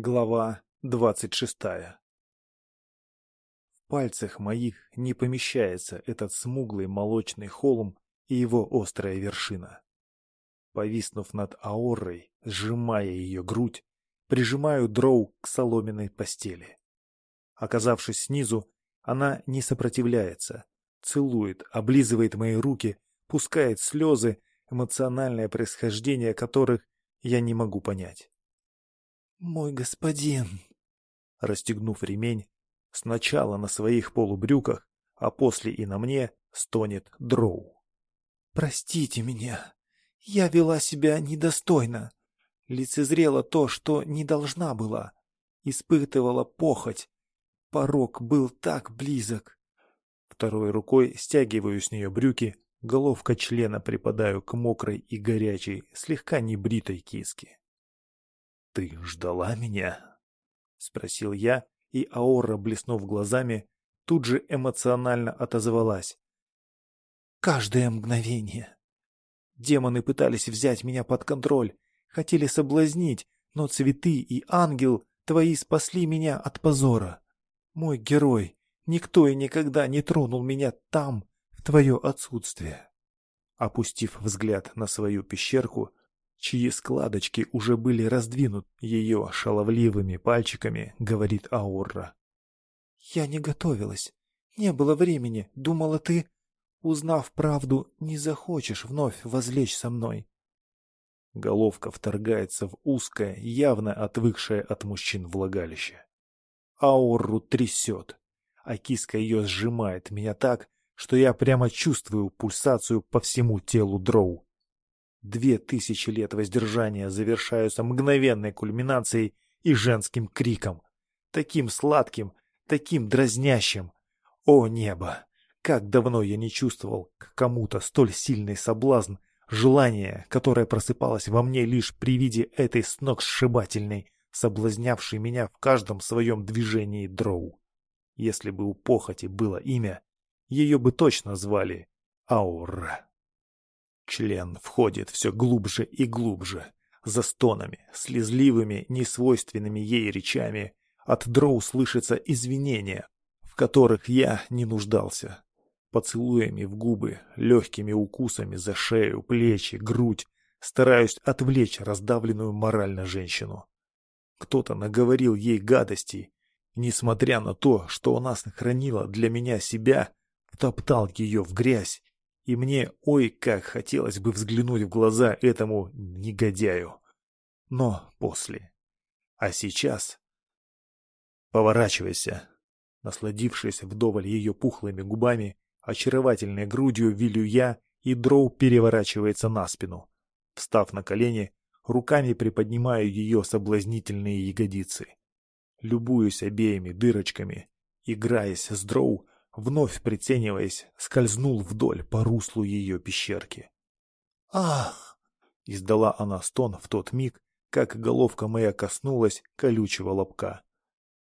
Глава двадцать шестая В пальцах моих не помещается этот смуглый молочный холм и его острая вершина. Повиснув над аоррой, сжимая ее грудь, прижимаю дроу к соломенной постели. Оказавшись снизу, она не сопротивляется, целует, облизывает мои руки, пускает слезы, эмоциональное происхождение которых я не могу понять. «Мой господин!» Расстегнув ремень, сначала на своих полубрюках, а после и на мне, стонет дроу. «Простите меня, я вела себя недостойно, лицезрела то, что не должна была, испытывала похоть, порог был так близок». Второй рукой стягиваю с нее брюки, головка члена припадаю к мокрой и горячей, слегка небритой киске. «Ты ждала меня?» — спросил я, и Аора, блеснув глазами, тут же эмоционально отозвалась. «Каждое мгновение. Демоны пытались взять меня под контроль, хотели соблазнить, но цветы и ангел твои спасли меня от позора. Мой герой, никто и никогда не тронул меня там, в твое отсутствие». Опустив взгляд на свою пещерку, чьи складочки уже были раздвинут ее шаловливыми пальчиками, говорит Аурра. «Я не готовилась. Не было времени. Думала, ты, узнав правду, не захочешь вновь возлечь со мной». Головка вторгается в узкое, явно отвыкшее от мужчин влагалище. Ауру трясет, а киска ее сжимает меня так, что я прямо чувствую пульсацию по всему телу дроу. Две тысячи лет воздержания завершаются мгновенной кульминацией и женским криком. Таким сладким, таким дразнящим. О небо! Как давно я не чувствовал к кому-то столь сильный соблазн, желание, которое просыпалось во мне лишь при виде этой сногсшибательной, соблазнявшей меня в каждом своем движении дроу. Если бы у похоти было имя, ее бы точно звали Аура. Член входит все глубже и глубже, за стонами, слезливыми, несвойственными ей речами. От дроу слышатся извинения, в которых я не нуждался. Поцелуями в губы, легкими укусами за шею, плечи, грудь стараюсь отвлечь раздавленную морально женщину. Кто-то наговорил ей гадостей, несмотря на то, что она сохранила для меня себя, втоптал ее в грязь и мне ой как хотелось бы взглянуть в глаза этому негодяю. Но после. А сейчас... Поворачивайся. Насладившись вдоволь ее пухлыми губами, очаровательной грудью вилю я, и дроу переворачивается на спину. Встав на колени, руками приподнимаю ее соблазнительные ягодицы. Любуюсь обеими дырочками, играясь с дроу, вновь прицениваясь, скользнул вдоль по руслу ее пещерки. «Ах!» — издала она стон в тот миг, как головка моя коснулась колючего лобка.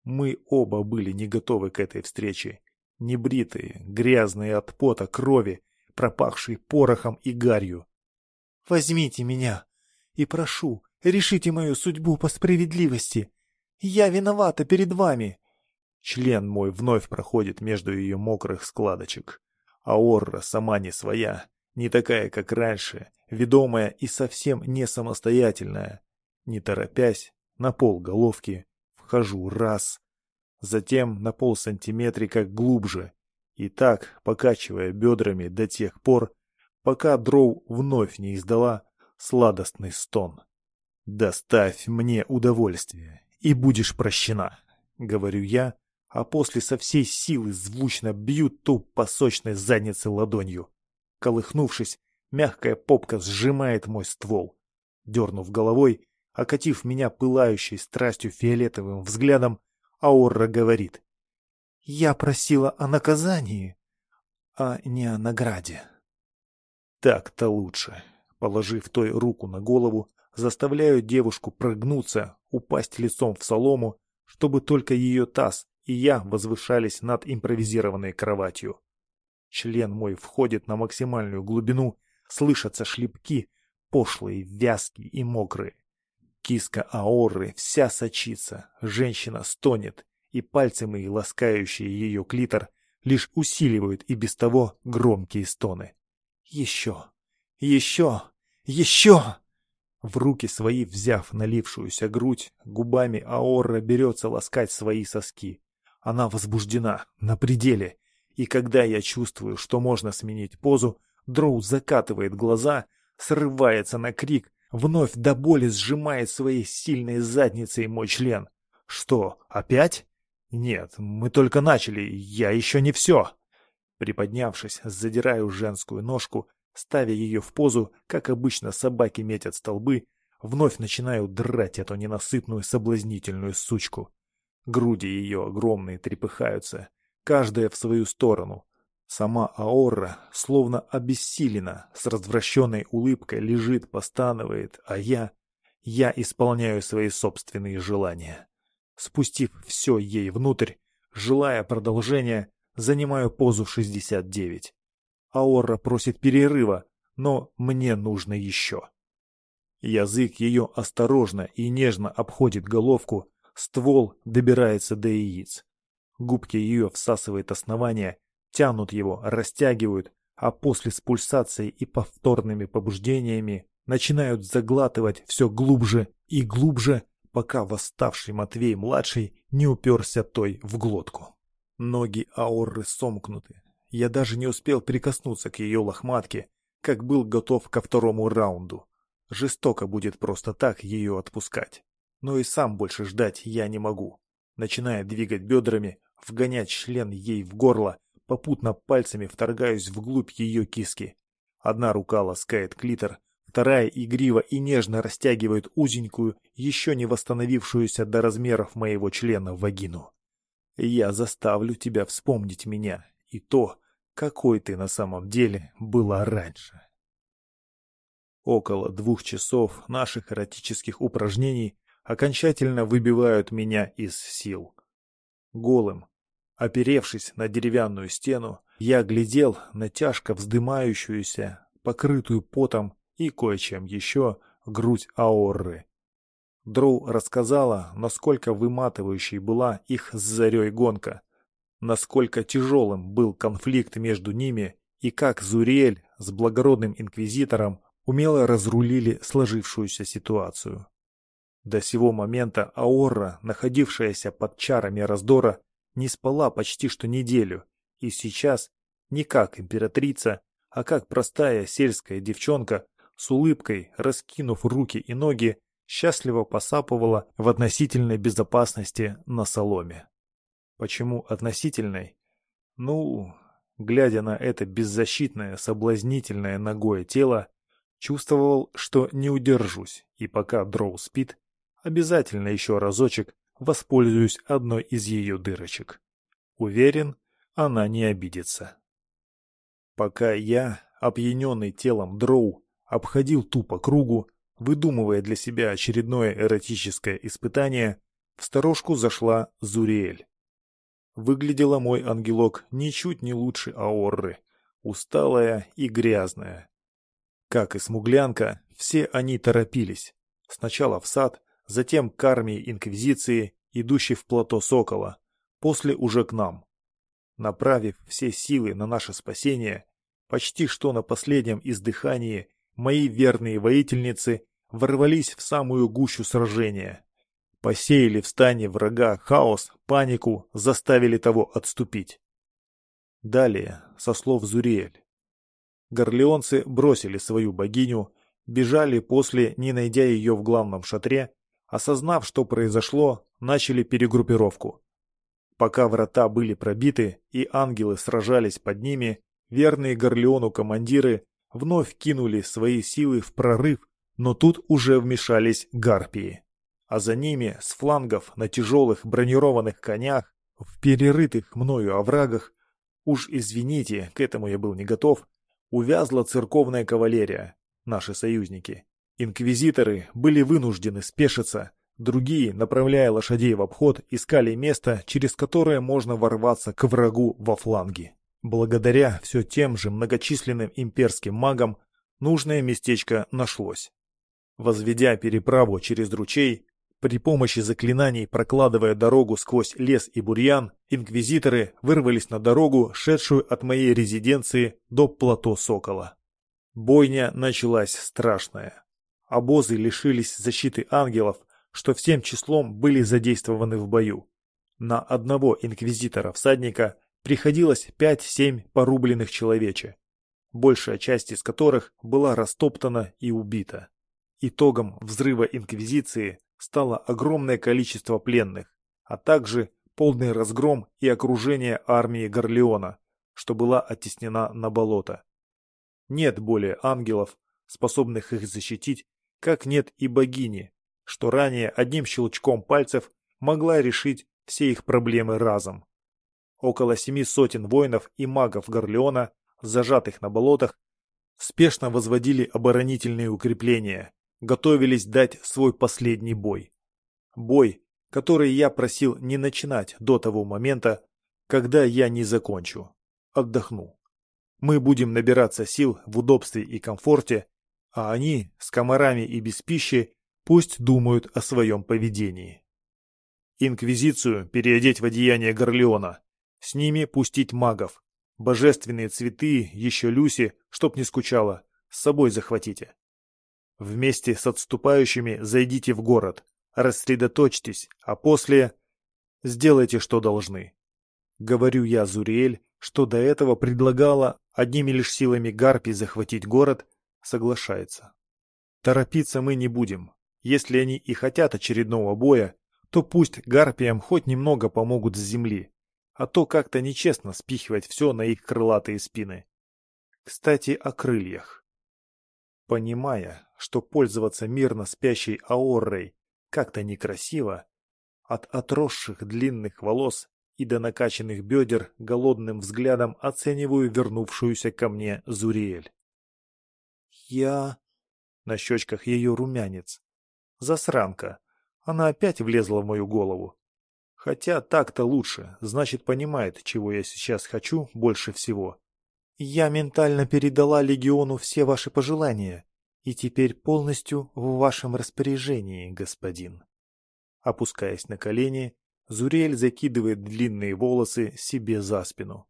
Мы оба были не готовы к этой встрече. Небритые, грязные от пота крови, пропахшие порохом и гарью. «Возьмите меня и прошу, решите мою судьбу по справедливости. Я виновата перед вами!» Член мой вновь проходит между ее мокрых складочек. А Орра сама не своя, не такая, как раньше, ведомая и совсем не самостоятельная. Не торопясь, на пол головки вхожу раз, затем на пол сантиметрика глубже, и так, покачивая бедрами до тех пор, пока дроу вновь не издала сладостный стон. «Доставь мне удовольствие, и будешь прощена», — говорю я, а после со всей силы звучно бьют ту по сочной заднице ладонью. Колыхнувшись, мягкая попка сжимает мой ствол. Дернув головой, окатив меня пылающей страстью фиолетовым взглядом, Аурра говорит. «Я просила о наказании, а не о награде». Так-то лучше. Положив той руку на голову, заставляю девушку прогнуться, упасть лицом в солому, чтобы только ее таз и я возвышались над импровизированной кроватью. Член мой входит на максимальную глубину, слышатся шлепки, пошлые, вязкие и мокрые. Киска Аорры вся сочится, женщина стонет, и пальцы мои, ласкающие ее клитор, лишь усиливают и без того громкие стоны. Еще, еще, еще! В руки свои взяв налившуюся грудь, губами Аорра берется ласкать свои соски. Она возбуждена, на пределе, и когда я чувствую, что можно сменить позу, Дроу закатывает глаза, срывается на крик, вновь до боли сжимает своей сильной задницей мой член. Что, опять? Нет, мы только начали, я еще не все. Приподнявшись, задираю женскую ножку, ставя ее в позу, как обычно собаки метят столбы, вновь начинаю драть эту ненасытную соблазнительную сучку. Груди ее огромные трепыхаются, каждая в свою сторону. Сама Аорра, словно обессилена, с развращенной улыбкой лежит, постанывает, а я... Я исполняю свои собственные желания. Спустив все ей внутрь, желая продолжения, занимаю позу 69. Аорра просит перерыва, но мне нужно еще. Язык ее осторожно и нежно обходит головку, ствол добирается до яиц. Губки ее всасывает основание, тянут его, растягивают, а после с пульсацией и повторными побуждениями начинают заглатывать все глубже и глубже, пока восставший Матвей-младший не уперся той в глотку. Ноги Аорры сомкнуты. Я даже не успел прикоснуться к ее лохматке, как был готов ко второму раунду. Жестоко будет просто так ее отпускать. Но и сам больше ждать я не могу. Начиная двигать бедрами, вгонять член ей в горло, попутно пальцами вторгаюсь вглубь ее киски. Одна рука ласкает клитор, вторая игриво и нежно растягивает узенькую, еще не восстановившуюся до размеров моего члена вагину. Я заставлю тебя вспомнить меня и то, какой ты на самом деле была раньше. Около двух часов наших эротических упражнений окончательно выбивают меня из сил. Голым, оперевшись на деревянную стену, я глядел на тяжко вздымающуюся, покрытую потом и кое-чем еще грудь Аорры. Дроу рассказала, насколько выматывающей была их с зарей гонка, насколько тяжелым был конфликт между ними и как Зуриэль с благородным инквизитором умело разрулили сложившуюся ситуацию. До сего момента Аорра, находившаяся под чарами раздора, не спала почти что неделю, и сейчас, не как императрица, а как простая сельская девчонка, с улыбкой, раскинув руки и ноги, счастливо посапывала в относительной безопасности на соломе. Почему относительной? Ну, глядя на это беззащитное, соблазнительное ногое тело, чувствовал, что не удержусь, и пока Дроу спит, обязательно еще разочек воспользуюсь одной из ее дырочек. Уверен, она не обидится. Пока я, опьяненный телом Дроу, обходил тупо кругу, выдумывая для себя очередное эротическое испытание, в сторожку зашла Зуриэль. Выглядела мой ангелок ничуть не лучше Аорры, усталая и грязная. Как и смуглянка, все они торопились. Сначала в сад, затем к армии Инквизиции, идущей в плато Сокола, после уже к нам. Направив все силы на наше спасение, почти что на последнем издыхании мои верные воительницы ворвались в самую гущу сражения. Посеяли в стане врага хаос, панику, заставили того отступить. Далее, со слов Зуриэль. Горлеонцы бросили свою богиню, бежали после, не найдя ее в главном шатре, осознав, что произошло, начали перегруппировку. Пока врата были пробиты и ангелы сражались под ними, верные Горлеону командиры вновь кинули свои силы в прорыв, но тут уже вмешались гарпии. А за ними, с флангов на тяжелых бронированных конях, в перерытых мною оврагах, уж извините, к этому я был не готов, увязла церковная кавалерия, наши союзники. Инквизиторы были вынуждены спешиться, другие, направляя лошадей в обход, искали место, через которое можно ворваться к врагу во фланги. Благодаря все тем же многочисленным имперским магам нужное местечко нашлось. Возведя переправу через ручей, при помощи заклинаний прокладывая дорогу сквозь лес и бурьян, инквизиторы вырвались на дорогу, шедшую от моей резиденции до плато Сокола. Бойня началась страшная. Обозы лишились защиты ангелов, что всем числом были задействованы в бою. На одного инквизитора-всадника приходилось 5-7 порубленных человече, большая часть из которых была растоптана и убита. Итогом взрыва Инквизиции стало огромное количество пленных, а также полный разгром и окружение армии Горлеона, что была оттеснена на болото. Нет более ангелов, способных их защитить, как нет и богини, что ранее одним щелчком пальцев могла решить все их проблемы разом. Около семи сотен воинов и магов Горлеона, зажатых на болотах, спешно возводили оборонительные укрепления, готовились дать свой последний бой. Бой, который я просил не начинать до того момента, когда я не закончу. Отдохну. Мы будем набираться сил в удобстве и комфорте, а они, с комарами и без пищи, пусть думают о своем поведении. Инквизицию переодеть в одеяние Горлеона, с ними пустить магов, божественные цветы, еще Люси, чтоб не скучала, с собой захватите. Вместе с отступающими зайдите в город, рассредоточьтесь, а после сделайте, что должны. Говорю я Зуриэль, что до этого предлагала одними лишь силами Гарпи захватить город, соглашается. Торопиться мы не будем. Если они и хотят очередного боя, то пусть Гарпиям хоть немного помогут с земли, а то как-то нечестно спихивать все на их крылатые спины. Кстати, о крыльях. Понимая, что пользоваться мирно спящей аоррой как-то некрасиво, от отросших длинных волос и до накачанных бедер голодным взглядом оцениваю вернувшуюся ко мне Зуриэль. Я... На щечках ее румянец. Засранка. Она опять влезла в мою голову. Хотя так-то лучше, значит понимает, чего я сейчас хочу больше всего. Я ментально передала легиону все ваши пожелания и теперь полностью в вашем распоряжении, господин. Опускаясь на колени, Зурель закидывает длинные волосы себе за спину.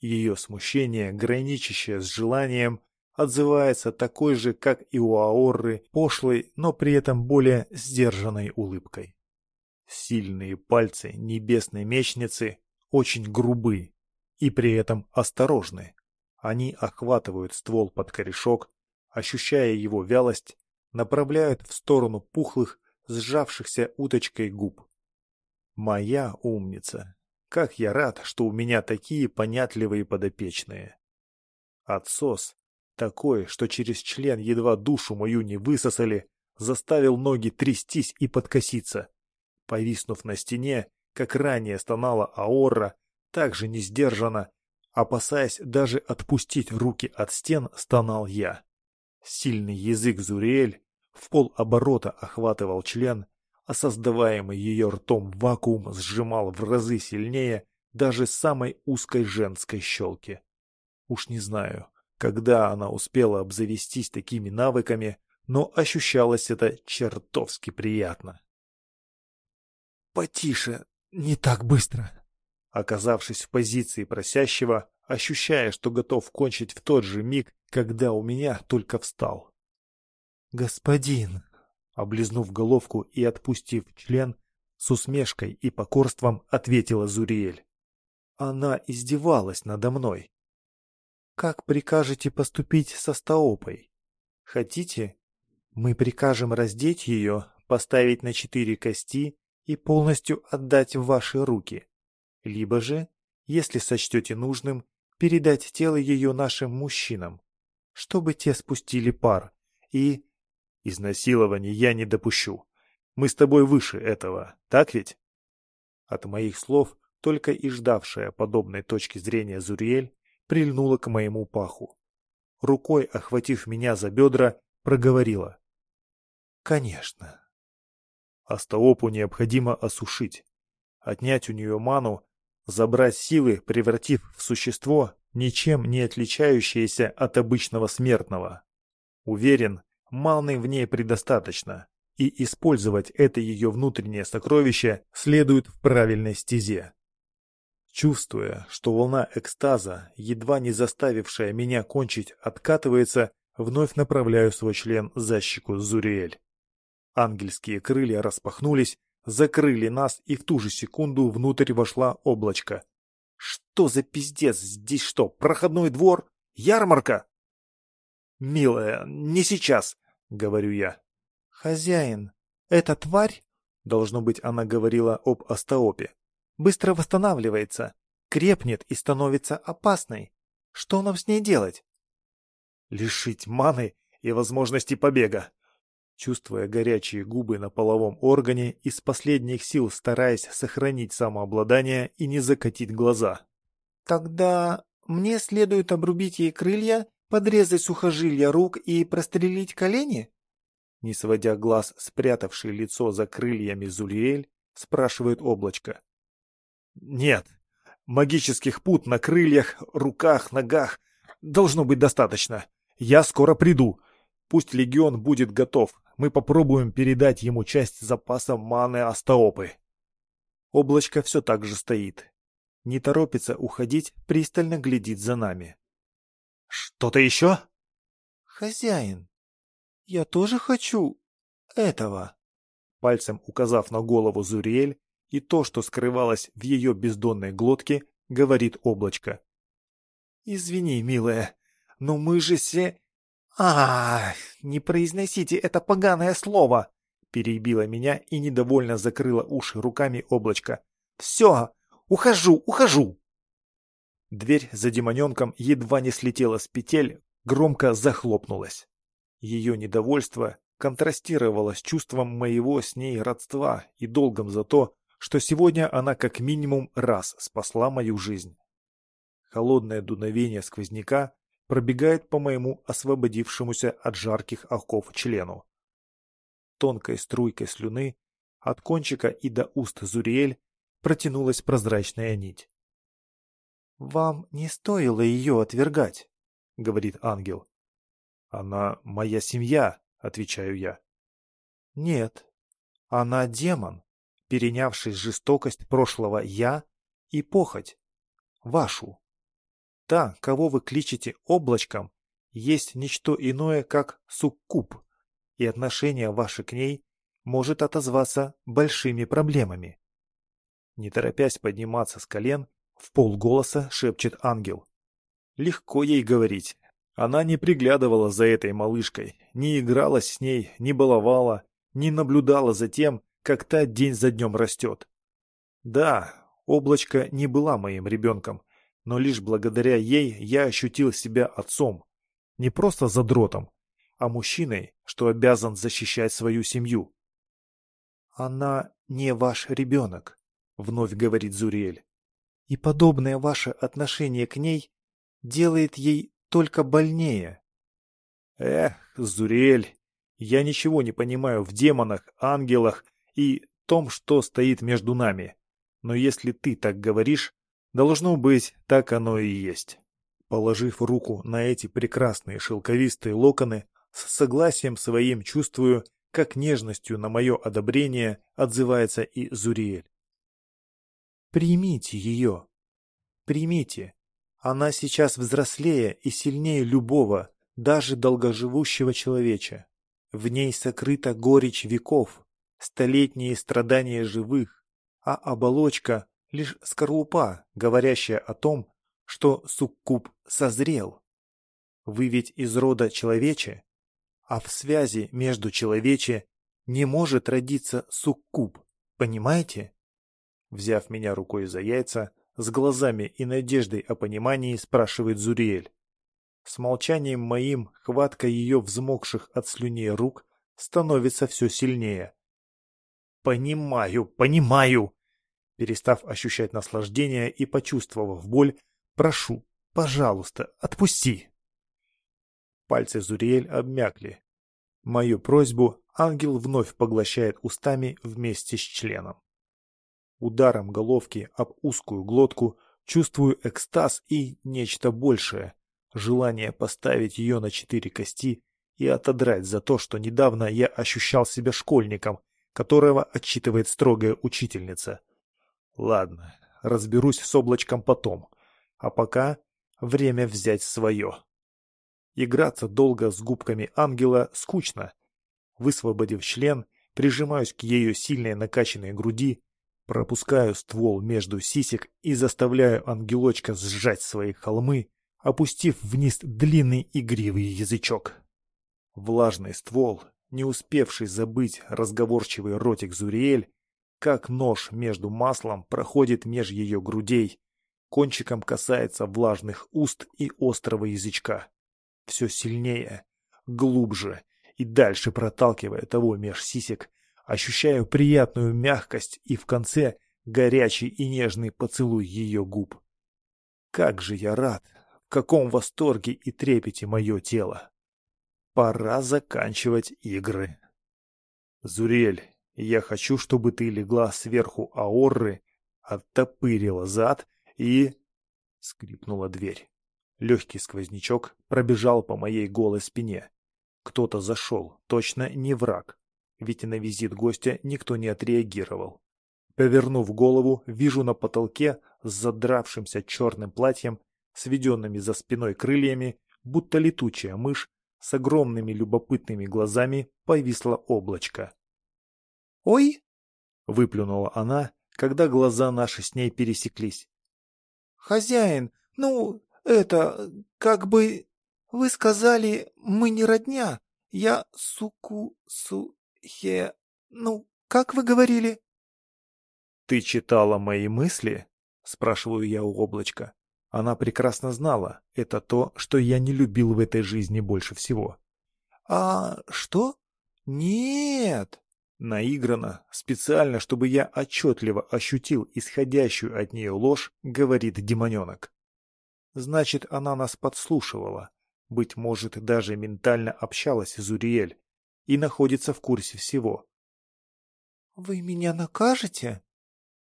Ее смущение, граничащее с желанием, отзывается такой же, как и у Аорры, пошлой, но при этом более сдержанной улыбкой. Сильные пальцы небесной мечницы очень грубы и при этом осторожны. Они охватывают ствол под корешок, ощущая его вялость, направляют в сторону пухлых, сжавшихся уточкой губ. Моя умница. Как я рад, что у меня такие понятливые подопечные. Отсос, такой, что через член едва душу мою не высосали, заставил ноги трястись и подкоситься. Повиснув на стене, как ранее стонала Аорра, также не сдержанно, опасаясь даже отпустить руки от стен, стонал я. Сильный язык Зуриэль в полоборота охватывал член, а создаваемый ее ртом вакуум сжимал в разы сильнее даже самой узкой женской щелки. Уж не знаю, когда она успела обзавестись такими навыками, но ощущалось это чертовски приятно. «Потише, не так быстро!» Оказавшись в позиции просящего, ощущая, что готов кончить в тот же миг, когда у меня только встал. «Господин!» Облизнув головку и отпустив член, с усмешкой и покорством ответила Зуриэль. Она издевалась надо мной. «Как прикажете поступить со Стаопой? Хотите? Мы прикажем раздеть ее, поставить на четыре кости и полностью отдать в ваши руки. Либо же, если сочтете нужным, передать тело ее нашим мужчинам, чтобы те спустили пар, и... Изнасилование я не допущу. Мы с тобой выше этого, так ведь? От моих слов только и ждавшая подобной точки зрения Зуриэль прильнула к моему паху. Рукой, охватив меня за бедра, проговорила. «Конечно». Астаопу необходимо осушить, отнять у нее ману забрать силы, превратив в существо, ничем не отличающееся от обычного смертного. Уверен, маны в ней предостаточно, и использовать это ее внутреннее сокровище следует в правильной стезе. Чувствуя, что волна экстаза, едва не заставившая меня кончить, откатывается, вновь направляю свой член за щеку Зуриэль. Ангельские крылья распахнулись, закрыли нас, и в ту же секунду внутрь вошла облачко. Что за пиздец? Здесь что, проходной двор? Ярмарка? Милая, не сейчас, говорю я. Хозяин, эта тварь, должно быть, она говорила об Астаопе, быстро восстанавливается, крепнет и становится опасной. Что нам с ней делать? Лишить маны и возможности побега. Чувствуя горячие губы на половом органе, из последних сил стараясь сохранить самообладание и не закатить глаза. «Тогда мне следует обрубить ей крылья, подрезать сухожилия рук и прострелить колени?» Не сводя глаз, спрятавший лицо за крыльями Зульель, спрашивает облачко. Нет, магических пут на крыльях, руках, ногах должно быть достаточно. Я скоро приду. Пусть легион будет готов. Мы попробуем передать ему часть запаса маны Астаопы. Облачко все так же стоит. Не торопится уходить, пристально глядит за нами. Что-то еще? Хозяин, я тоже хочу этого. Пальцем указав на голову Зуриэль, и то, что скрывалось в ее бездонной глотке, говорит облачко. «Извини, милая, но мы же все...» а, не произносите это поганое слово!» Перебила меня и недовольно закрыла уши руками облачко. «Все! Ухожу, ухожу!» Дверь за демоненком едва не слетела с петель, громко захлопнулась. Ее недовольство контрастировало с чувством моего с ней родства и долгом за то, что сегодня она как минимум раз спасла мою жизнь. Холодное дуновение сквозняка пробегает по моему освободившемуся от жарких оков члену. Тонкой струйкой слюны от кончика и до уст Зуриэль протянулась прозрачная нить. «Вам не стоило ее отвергать», — говорит ангел. «Она моя семья», — отвечаю я. «Нет, она демон, перенявший жестокость прошлого «я» и похоть, вашу. Та, кого вы кличете облачком, есть ничто иное, как суккуб, и отношение ваше к ней может отозваться большими проблемами. Не торопясь подниматься с колен, в полголоса шепчет ангел. Легко ей говорить. Она не приглядывала за этой малышкой, не игралась с ней, не баловала, не наблюдала за тем, как та день за днем растет. Да, облачко не была моим ребенком, но лишь благодаря ей я ощутил себя отцом. Не просто задротом, а мужчиной, что обязан защищать свою семью. «Она не ваш ребенок», — вновь говорит Зуриэль. «И подобное ваше отношение к ней делает ей только больнее». «Эх, Зуриэль, я ничего не понимаю в демонах, ангелах и том, что стоит между нами. Но если ты так говоришь, должно быть, так оно и есть. Положив руку на эти прекрасные шелковистые локоны, с согласием своим чувствую, как нежностью на мое одобрение отзывается и Зуриэль. Примите ее. Примите. Она сейчас взрослее и сильнее любого, даже долгоживущего человеча. В ней сокрыта горечь веков, столетние страдания живых, а оболочка — лишь скорлупа, говорящая о том, что суккуб созрел. Вы ведь из рода человече, а в связи между человече не может родиться суккуб, понимаете? Взяв меня рукой за яйца, с глазами и надеждой о понимании спрашивает Зуриэль. С молчанием моим хватка ее взмокших от слюней рук становится все сильнее. «Понимаю, понимаю!» Перестав ощущать наслаждение и почувствовав боль, прошу, пожалуйста, отпусти. Пальцы Зуриэль обмякли. Мою просьбу ангел вновь поглощает устами вместе с членом. Ударом головки об узкую глотку чувствую экстаз и нечто большее, желание поставить ее на четыре кости и отодрать за то, что недавно я ощущал себя школьником, которого отчитывает строгая учительница. Ладно, разберусь с облачком потом, а пока время взять свое. Играться долго с губками ангела скучно. Высвободив член, прижимаюсь к ее сильной накачанной груди, пропускаю ствол между сисек и заставляю ангелочка сжать свои холмы, опустив вниз длинный игривый язычок. Влажный ствол, не успевший забыть разговорчивый ротик Зуриэль, как нож между маслом проходит меж ее грудей, кончиком касается влажных уст и острого язычка. Все сильнее, глубже и дальше проталкивая того меж сисек, ощущаю приятную мягкость и в конце горячий и нежный поцелуй ее губ. Как же я рад, в каком восторге и трепете мое тело. Пора заканчивать игры. Зурель, я хочу, чтобы ты легла сверху аорры, оттопырила зад и... Скрипнула дверь. Легкий сквознячок пробежал по моей голой спине. Кто-то зашел, точно не враг, ведь на визит гостя никто не отреагировал. Повернув голову, вижу на потолке с задравшимся черным платьем, сведенными за спиной крыльями, будто летучая мышь, с огромными любопытными глазами повисло облачко. «Ой!» — выплюнула она, когда глаза наши с ней пересеклись. «Хозяин, ну, это, как бы... Вы сказали, мы не родня. Я суку... су... хе... Ну, как вы говорили?» «Ты читала мои мысли?» — спрашиваю я у облачка. Она прекрасно знала, это то, что я не любил в этой жизни больше всего. «А что? Нет!» Наигранно, специально, чтобы я отчетливо ощутил исходящую от нее ложь, говорит демоненок. Значит, она нас подслушивала, быть может, даже ментально общалась с Уриэль и находится в курсе всего. «Вы меня накажете?»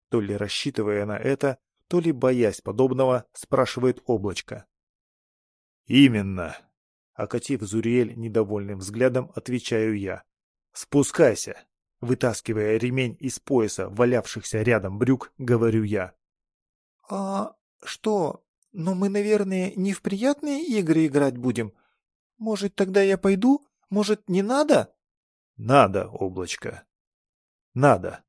То ли рассчитывая на это, то ли боясь подобного, спрашивает облачко. «Именно!» Окатив Зуриэль недовольным взглядом, отвечаю я. «Спускайся!» Вытаскивая ремень из пояса валявшихся рядом брюк, говорю я. «А что? Но мы, наверное, не в приятные игры играть будем. Может, тогда я пойду? Может, не надо?» «Надо, облачко. Надо!»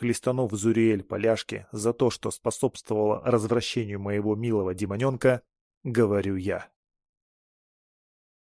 Хлестанув Зуриэль поляшки за то, что способствовало развращению моего милого демоненка, говорю я.